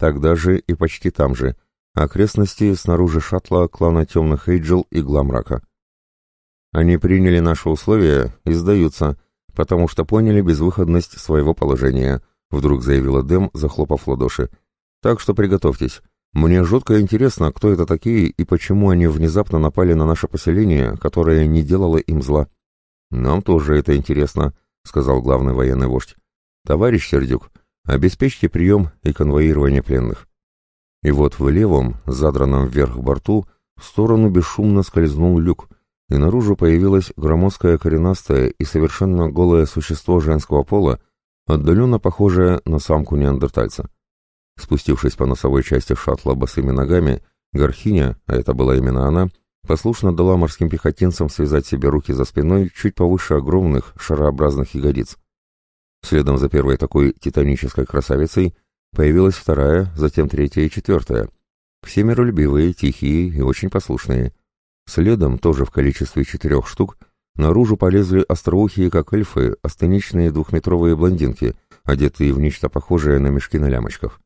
Тогда же и почти там же. Окрестности снаружи шаттла клана Темных Эйджел и Гламрака. Они приняли наши условия и сдаются, потому что поняли безвыходность своего положения, вдруг заявила Дэм, захлопав ладоши. Так что приготовьтесь. Мне жутко интересно, кто это такие и почему они внезапно напали на наше поселение, которое не делало им зла. Нам тоже это интересно, сказал главный военный вождь. Товарищ Сердюк, обеспечьте прием и конвоирование пленных. И вот в левом, задранном вверх борту, в сторону бесшумно скользнул люк, и наружу появилось громоздкое коренастое и совершенно голое существо женского пола, отдаленно похожее на самку неандертальца. Спустившись по носовой части шаттла босыми ногами, Горхиня, а это была именно она, послушно дала морским пехотинцам связать себе руки за спиной чуть повыше огромных шарообразных ягодиц. Следом за первой такой титанической красавицей появилась вторая, затем третья и четвертая. Все миролюбивые, тихие и очень послушные. Следом, тоже в количестве четырех штук, наружу полезли остроухие, как эльфы, астеничные двухметровые блондинки, одетые в нечто похожее на мешки на лямочках.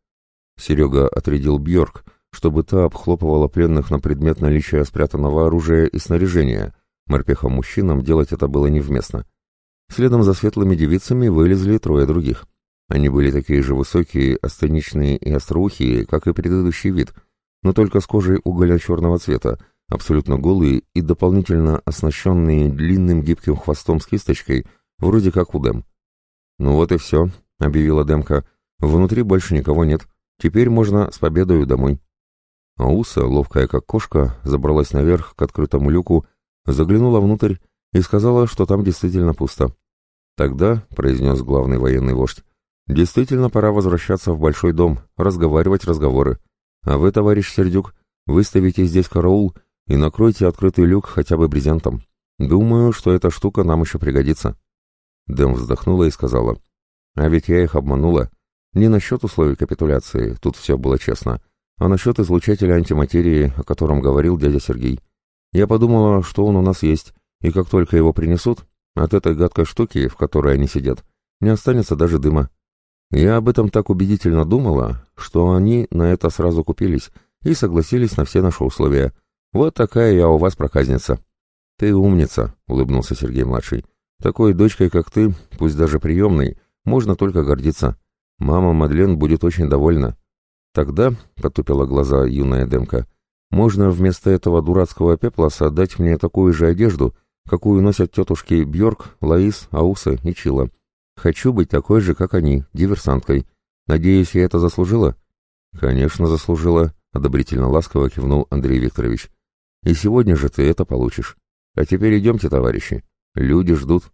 Серега отрядил Бьорк, чтобы та обхлопывала пленных на предмет наличия спрятанного оружия и снаряжения. Морпехам-мужчинам делать это было невместно. Следом за светлыми девицами вылезли трое других. Они были такие же высокие, астеничные и остроухие, как и предыдущий вид, но только с кожей угольно-черного цвета, абсолютно голые и дополнительно оснащенные длинным гибким хвостом с кисточкой, вроде как у Дэм. «Ну вот и все», — объявила Демка. «Внутри больше никого нет. Теперь можно с победою домой». Ауса, ловкая как кошка, забралась наверх к открытому люку, заглянула внутрь и сказала, что там действительно пусто. «Тогда», — произнес главный военный вождь, — «действительно пора возвращаться в большой дом, разговаривать разговоры. А вы, товарищ Сердюк, выставите здесь караул и накройте открытый люк хотя бы брезентом. Думаю, что эта штука нам еще пригодится». Дэм вздохнула и сказала, «А ведь я их обманула. Не насчет условий капитуляции, тут все было честно, а насчет излучателя антиматерии, о котором говорил дядя Сергей. Я подумала, что он у нас есть, и как только его принесут, от этой гадкой штуки, в которой они сидят, не останется даже дыма. Я об этом так убедительно думала, что они на это сразу купились и согласились на все наши условия. Вот такая я у вас проказница. Ты умница, улыбнулся Сергей-младший. Такой дочкой, как ты, пусть даже приемной, можно только гордиться. Мама Мадлен будет очень довольна. Тогда, — потупила глаза юная Демка, — можно вместо этого дурацкого пеплоса дать мне такую же одежду, какую носят тетушки Бьорк, Лаис, Ауса и Чила. Хочу быть такой же, как они, диверсанткой. Надеюсь, я это заслужила? Конечно, заслужила, — одобрительно ласково кивнул Андрей Викторович. И сегодня же ты это получишь. А теперь идемте, товарищи. Люди ждут.